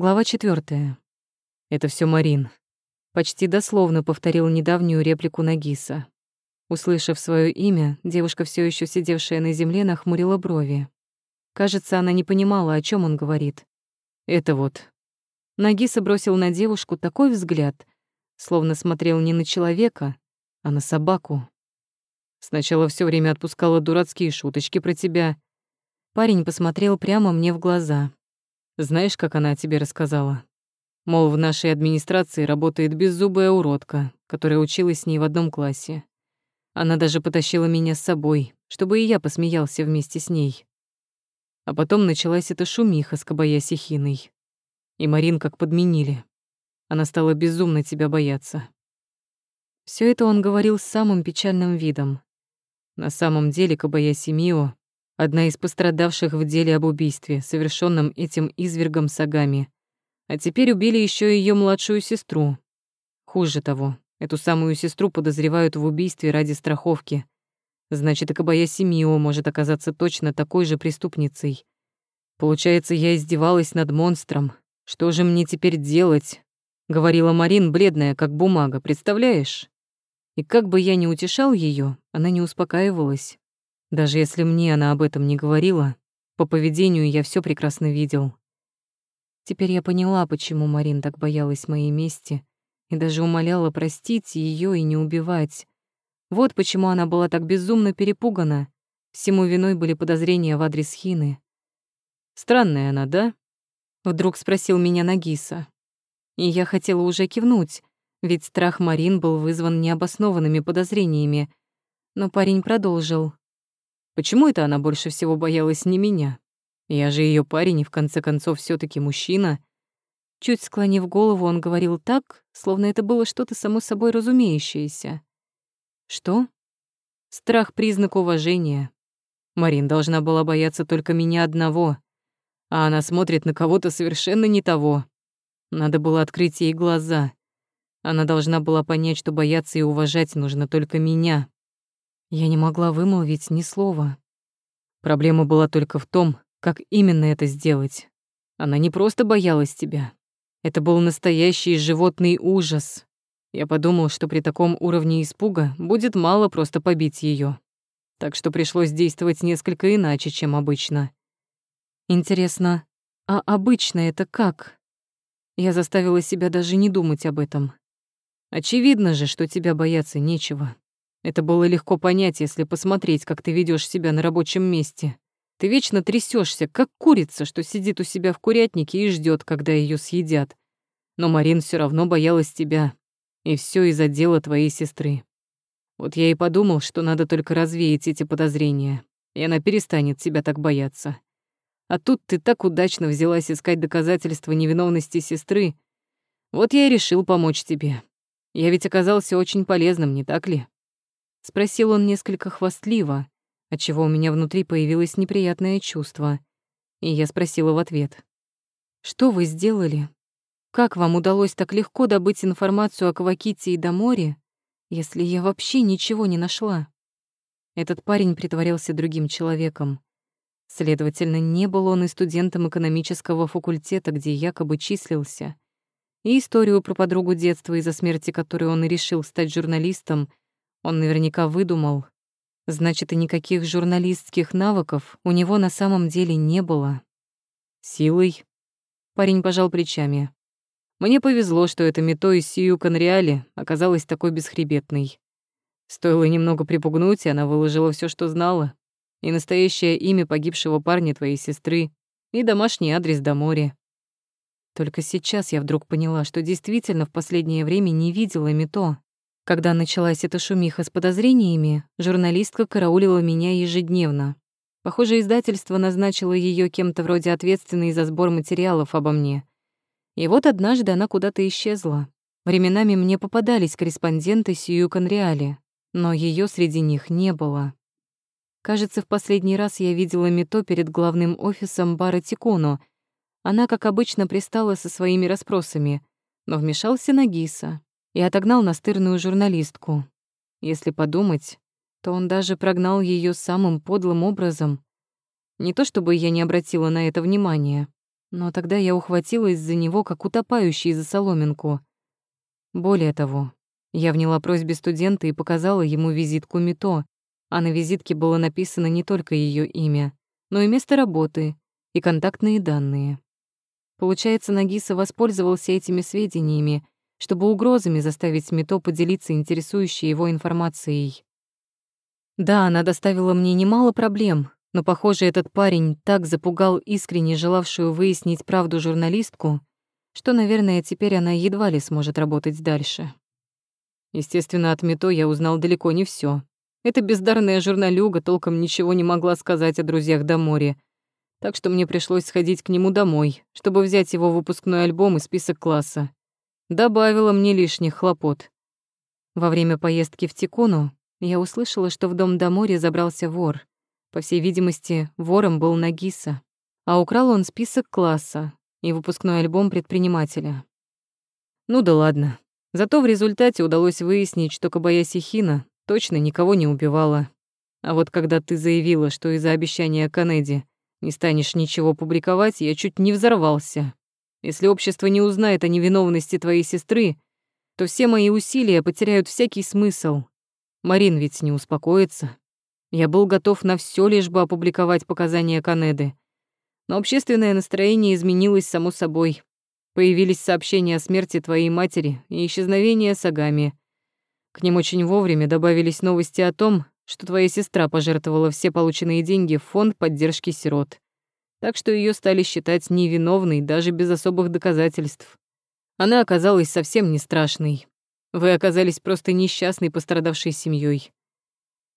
Глава четвертая. Это все Марин. Почти дословно повторил недавнюю реплику Нагиса. Услышав свое имя, девушка, все еще сидевшая на земле, нахмурила брови. Кажется, она не понимала, о чем он говорит. Это вот. Нагиса бросил на девушку такой взгляд, словно смотрел не на человека, а на собаку. Сначала все время отпускала дурацкие шуточки про тебя. Парень посмотрел прямо мне в глаза. Знаешь, как она о тебе рассказала? Мол, в нашей администрации работает беззубая уродка, которая училась с ней в одном классе. Она даже потащила меня с собой, чтобы и я посмеялся вместе с ней. А потом началась эта шумиха с Кабаяси Хиной. И Марин как подменили. Она стала безумно тебя бояться. Все это он говорил с самым печальным видом. На самом деле Кабаяси Мио одна из пострадавших в деле об убийстве, совершенном этим извергом Сагами. А теперь убили еще ее младшую сестру. Хуже того, эту самую сестру подозревают в убийстве ради страховки. Значит, и Кабаяси Мио может оказаться точно такой же преступницей. Получается, я издевалась над монстром. Что же мне теперь делать? Говорила Марин, бледная, как бумага, представляешь? И как бы я ни утешал ее, она не успокаивалась. Даже если мне она об этом не говорила, по поведению я все прекрасно видел. Теперь я поняла, почему Марин так боялась моей мести и даже умоляла простить ее и не убивать. Вот почему она была так безумно перепугана. Всему виной были подозрения в адрес Хины. «Странная она, да?» — вдруг спросил меня Нагиса. И я хотела уже кивнуть, ведь страх Марин был вызван необоснованными подозрениями. Но парень продолжил. Почему это она больше всего боялась не меня? Я же ее парень и в конце концов все таки мужчина. Чуть склонив голову, он говорил так, словно это было что-то само собой разумеющееся. Что? Страх — признак уважения. Марин должна была бояться только меня одного, а она смотрит на кого-то совершенно не того. Надо было открыть ей глаза. Она должна была понять, что бояться и уважать нужно только меня. Я не могла вымолвить ни слова. Проблема была только в том, как именно это сделать. Она не просто боялась тебя. Это был настоящий животный ужас. Я подумал, что при таком уровне испуга будет мало просто побить ее. Так что пришлось действовать несколько иначе, чем обычно. Интересно, а обычно это как? Я заставила себя даже не думать об этом. Очевидно же, что тебя бояться нечего. Это было легко понять, если посмотреть, как ты ведешь себя на рабочем месте. Ты вечно трясешься, как курица, что сидит у себя в курятнике и ждет, когда ее съедят. Но Марин все равно боялась тебя. И все из-за дела твоей сестры. Вот я и подумал, что надо только развеять эти подозрения, и она перестанет тебя так бояться. А тут ты так удачно взялась искать доказательства невиновности сестры. Вот я и решил помочь тебе. Я ведь оказался очень полезным, не так ли? Спросил он несколько хвастливо, отчего у меня внутри появилось неприятное чувство. И я спросила в ответ. «Что вы сделали? Как вам удалось так легко добыть информацию о Каваките и Даморе, если я вообще ничего не нашла?» Этот парень притворялся другим человеком. Следовательно, не был он и студентом экономического факультета, где якобы числился. И историю про подругу детства, из-за смерти которой он и решил стать журналистом, он наверняка выдумал. Значит, и никаких журналистских навыков у него на самом деле не было. Силой? Парень пожал плечами. Мне повезло, что эта мето из Сию Конреали оказалась такой бесхребетной. Стоило немного припугнуть, и она выложила все, что знала. И настоящее имя погибшего парня твоей сестры, и домашний адрес до моря. Только сейчас я вдруг поняла, что действительно в последнее время не видела мето. Когда началась эта шумиха с подозрениями, журналистка караулила меня ежедневно. Похоже, издательство назначило ее кем-то вроде ответственной за сбор материалов обо мне. И вот однажды она куда-то исчезла. Временами мне попадались корреспонденты Сью Конреали, но ее среди них не было. Кажется, в последний раз я видела Мито перед главным офисом бара Тиконо. Она, как обычно, пристала со своими расспросами, но вмешался Нагиса, и отогнал настырную журналистку. Если подумать, то он даже прогнал ее самым подлым образом. Не то чтобы я не обратила на это внимания. но тогда я ухватилась за него, как утопающий за соломинку. Более того, я вняла просьбе студента и показала ему визитку МИТО, а на визитке было написано не только ее имя, но и место работы и контактные данные. Получается, Нагиса воспользовался этими сведениями, чтобы угрозами заставить МИТО поделиться интересующей его информацией. Да, она доставила мне немало проблем, но, похоже, этот парень так запугал искренне желавшую выяснить правду журналистку, что, наверное, теперь она едва ли сможет работать дальше. Естественно, от Мито я узнал далеко не все. Эта бездарная журналюга толком ничего не могла сказать о друзьях до моря, так что мне пришлось сходить к нему домой, чтобы взять его выпускной альбом и список класса. Добавила мне лишних хлопот. Во время поездки в Тикуну я услышала, что в дом до моря забрался вор. По всей видимости, вором был Нагиса, а украл он список класса и выпускной альбом предпринимателя. Ну да ладно. Зато в результате удалось выяснить, что Кабаяси Хина точно никого не убивала. А вот когда ты заявила, что из-за обещания Канеди не станешь ничего публиковать, я чуть не взорвался. Если общество не узнает о невиновности твоей сестры, то все мои усилия потеряют всякий смысл. Марин ведь не успокоится. Я был готов на все, лишь бы опубликовать показания Канеды. Но общественное настроение изменилось само собой. Появились сообщения о смерти твоей матери и исчезновении Сагами. К ним очень вовремя добавились новости о том, что твоя сестра пожертвовала все полученные деньги в фонд поддержки сирот. Так что ее стали считать невиновной даже без особых доказательств. Она оказалась совсем не страшной. Вы оказались просто несчастной пострадавшей семьей.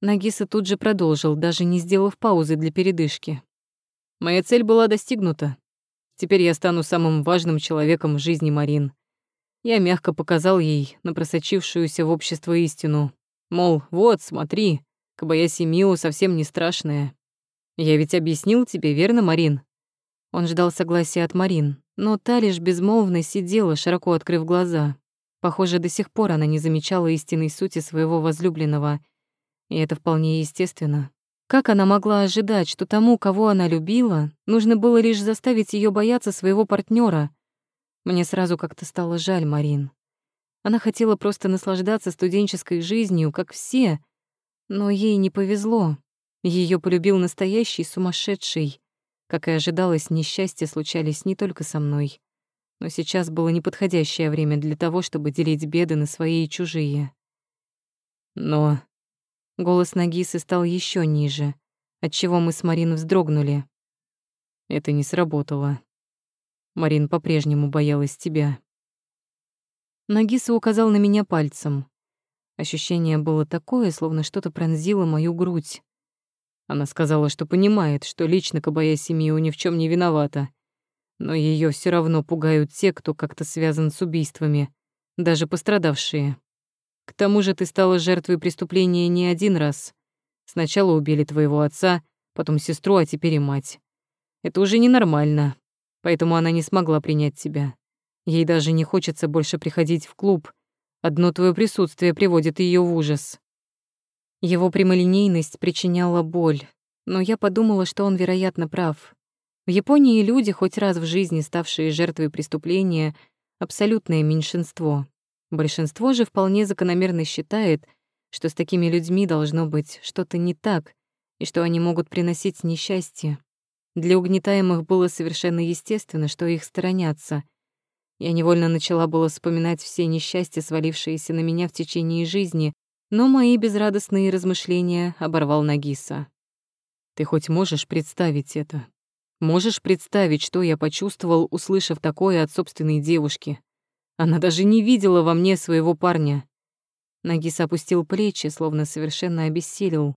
Нагиса тут же продолжил, даже не сделав паузы для передышки. Моя цель была достигнута. Теперь я стану самым важным человеком в жизни Марин. Я мягко показал ей на просочившуюся в общество истину. Мол, вот, смотри, Кабаяси Мио совсем не страшная. Я ведь объяснил тебе, верно, Марин? Он ждал согласия от Марин, но та лишь безмолвно сидела, широко открыв глаза. Похоже, до сих пор она не замечала истинной сути своего возлюбленного, и это вполне естественно. Как она могла ожидать, что тому, кого она любила, нужно было лишь заставить ее бояться своего партнера? Мне сразу как-то стало жаль Марин. Она хотела просто наслаждаться студенческой жизнью, как все, но ей не повезло. Ее полюбил настоящий сумасшедший. Как и ожидалось, несчастья случались не только со мной. Но сейчас было неподходящее время для того, чтобы делить беды на свои и чужие. Но... Голос Нагисы стал еще ниже, отчего мы с Марин вздрогнули. Это не сработало. Марин по-прежнему боялась тебя. Нагиса указал на меня пальцем. Ощущение было такое, словно что-то пронзило мою грудь. Она сказала, что понимает, что лично Кабаяси Мио ни в чем не виновата. Но ее все равно пугают те, кто как-то связан с убийствами, даже пострадавшие. К тому же ты стала жертвой преступления не один раз. Сначала убили твоего отца, потом сестру, а теперь и мать. Это уже ненормально, поэтому она не смогла принять тебя. Ей даже не хочется больше приходить в клуб, Одно твое присутствие приводит ее в ужас. Его прямолинейность причиняла боль, но я подумала, что он, вероятно, прав. В Японии люди, хоть раз в жизни ставшие жертвой преступления, абсолютное меньшинство. Большинство же вполне закономерно считает, что с такими людьми должно быть что-то не так, и что они могут приносить несчастье. Для угнетаемых было совершенно естественно, что их сторонятся, я невольно начала было вспоминать все несчастья, свалившиеся на меня в течение жизни, но мои безрадостные размышления оборвал Нагиса. «Ты хоть можешь представить это? Можешь представить, что я почувствовал, услышав такое от собственной девушки? Она даже не видела во мне своего парня». Нагис опустил плечи, словно совершенно обессилел.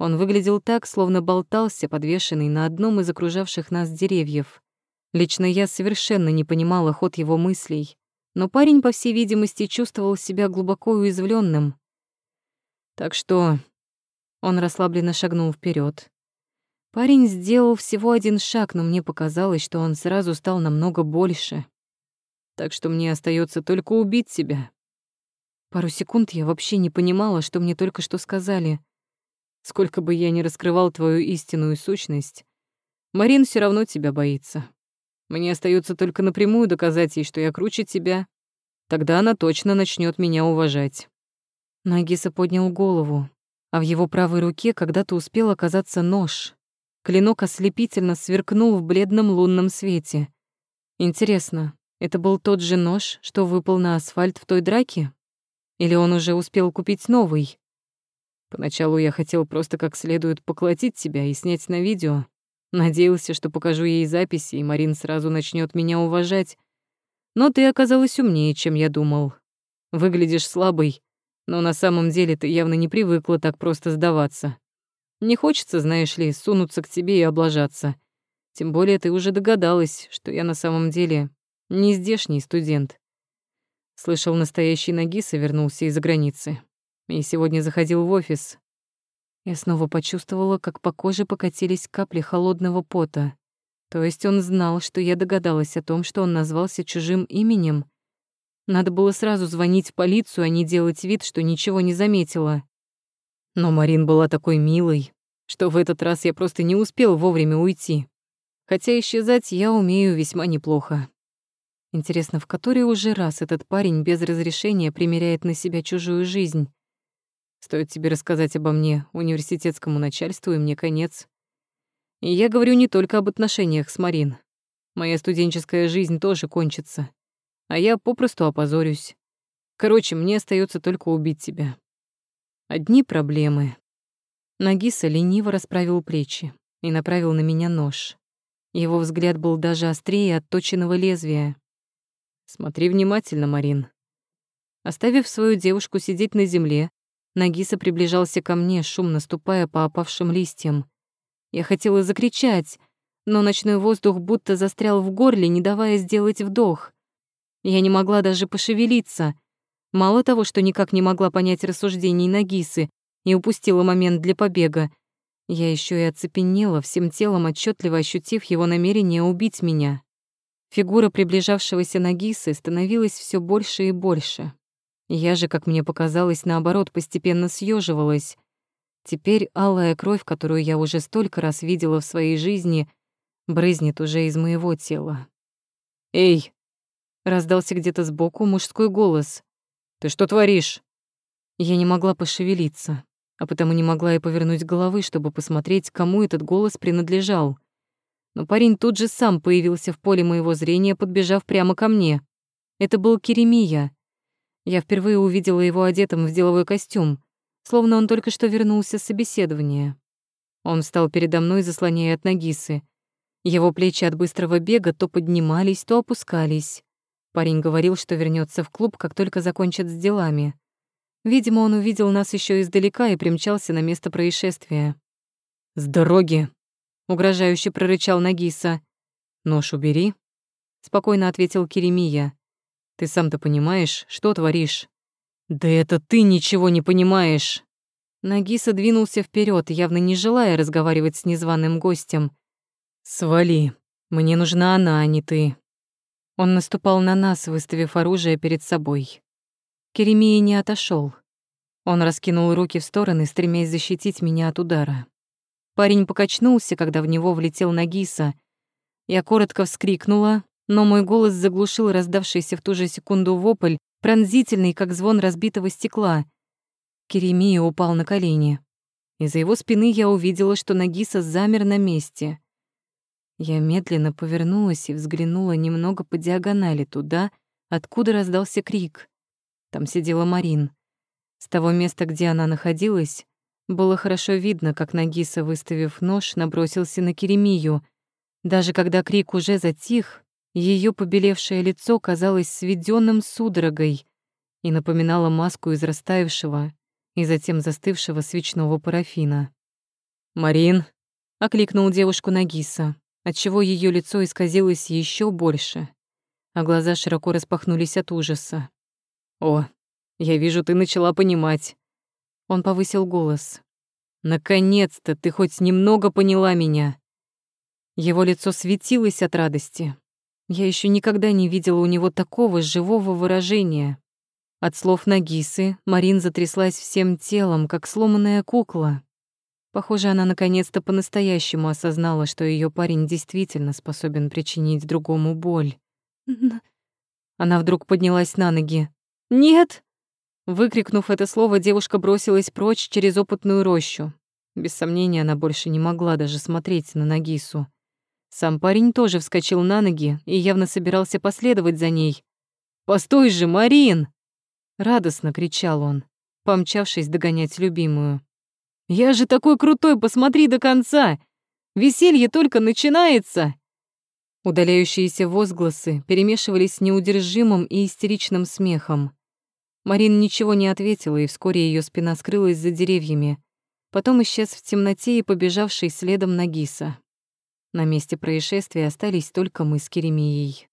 Он выглядел так, словно болтался, подвешенный на одном из окружавших нас деревьев. Лично я совершенно не понимала ход его мыслей, но парень, по всей видимости, чувствовал себя глубоко уязвленным. Так что он расслабленно шагнул вперед. Парень сделал всего один шаг, но мне показалось, что он сразу стал намного больше. Так что мне остается только убить себя. Пару секунд я вообще не понимала, что мне только что сказали. Сколько бы я ни раскрывал твою истинную сущность, Марин все равно тебя боится. Мне остается только напрямую доказать ей, что я круче тебя. Тогда она точно начнет меня уважать». Нагиса поднял голову, а в его правой руке когда-то успел оказаться нож. Клинок ослепительно сверкнул в бледном лунном свете. Интересно, это был тот же нож, что выпал на асфальт в той драке? Или он уже успел купить новый? Поначалу я хотел просто как следует поколотить тебя и снять на видео. Надеялся, что покажу ей записи, и Марин сразу начнет меня уважать. Но ты оказалась умнее, чем я думал. Выглядишь слабой, но на самом деле ты явно не привыкла так просто сдаваться. Не хочется, знаешь ли, сунуться к тебе и облажаться. Тем более ты уже догадалась, что я на самом деле не здешний студент. Слышал, настоящий Нагиса вернулся из-за границы. И сегодня заходил в офис. Я снова почувствовала, как по коже покатились капли холодного пота. То есть он знал, что я догадалась о том, что он назвался чужим именем. Надо было сразу звонить в полицию, а не делать вид, что ничего не заметила. Но Марин была такой милой, что в этот раз я просто не успел вовремя уйти. Хотя исчезать я умею весьма неплохо. Интересно, в который уже раз этот парень без разрешения примеряет на себя чужую жизнь? Стоит тебе рассказать обо мне университетскому начальству, и мне конец. И я говорю не только об отношениях с Марин. Моя студенческая жизнь тоже кончится. А я попросту опозорюсь. Короче, мне остается только убить тебя. Одни проблемы. Нагиса лениво расправил плечи и направил на меня нож. Его взгляд был даже острее отточенного лезвия. «Смотри внимательно, Марин». Оставив свою девушку сидеть на земле, Нагиса приближался ко мне, шумно ступая по опавшим листьям. Я хотела закричать, но ночной воздух будто застрял в горле, не давая сделать вдох. Я не могла даже пошевелиться. Мало того, что никак не могла понять рассуждений Нагисы и упустила момент для побега, я еще и оцепенела, всем телом отчетливо ощутив его намерение убить меня. Фигура приближавшегося Нагисы становилась все больше и больше. Я же, как мне показалось, наоборот, постепенно съеживалась. Теперь алая кровь, которую я уже столько раз видела в своей жизни, брызнет уже из моего тела. «Эй!» — раздался где-то сбоку мужской голос. «Ты что творишь?» Я не могла пошевелиться а потому не могла и повернуть головы, чтобы посмотреть, кому этот голос принадлежал. Но парень тут же сам появился в поле моего зрения, подбежав прямо ко мне. Это был Керемия. Я впервые увидела его одетым в деловой костюм, словно он только что вернулся с собеседования. Он встал передо мной, заслоняя от Нагисы. Его плечи от быстрого бега то поднимались, то опускались. Парень говорил, что вернется в клуб, как только закончит с делами. Видимо, он увидел нас еще издалека и примчался на место происшествия. «С дороги!» — угрожающе прорычал Нагиса. «Нож убери», — спокойно ответил Керемия. «Ты сам-то понимаешь, что творишь?» «Да это ты ничего не понимаешь!» Нагиса двинулся вперед, явно не желая разговаривать с незваным гостем. «Свали, мне нужна она, а не ты». Он наступал на нас, выставив оружие перед собой. Керемия не отошел. Он раскинул руки в стороны, стремясь защитить меня от удара. Парень покачнулся, когда в него влетел Нагиса. Я коротко вскрикнула, но мой голос заглушил раздавшийся в ту же секунду вопль, пронзительный, как звон разбитого стекла. Керемия упал на колени. Из-за его спины я увидела, что Нагиса замер на месте. Я медленно повернулась и взглянула немного по диагонали туда, откуда раздался крик. Там сидела Марин. С того места, где она находилась, было хорошо видно, как Нагиса, выставив нож, набросился на Керемию. Даже когда крик уже затих, ее побелевшее лицо казалось сведенным судорогой и напоминало маску из растаявшего и затем застывшего свечного парафина. «Марин!» — окликнул девушку Нагиса, отчего ее лицо исказилось еще больше, а глаза широко распахнулись от ужаса. «О, я вижу, ты начала понимать». Он повысил голос. «Наконец-то ты хоть немного поняла меня». Его лицо светилось от радости. Я еще никогда не видела у него такого живого выражения. От слов Нагисы Марин затряслась всем телом, как сломанная кукла. Похоже, она наконец-то по-настоящему осознала, что ее парень действительно способен причинить другому боль. Она вдруг поднялась на ноги. «Нет!» Выкрикнув это слово, девушка бросилась прочь через опытную рощу. Без сомнения, она больше не могла даже смотреть на Нагису. Сам парень тоже вскочил на ноги и явно собирался последовать за ней. «Постой же, Марин!» Радостно кричал он, помчавшись догонять любимую. «Я же такой крутой, посмотри до конца! Веселье только начинается!» Удаляющиеся возгласы перемешивались с неудержимым и истеричным смехом. Марин ничего не ответила, и вскоре ее спина скрылась за деревьями. Потом исчез в темноте и побежавший следом Нагиса. На месте происшествия остались только мы с Керемией.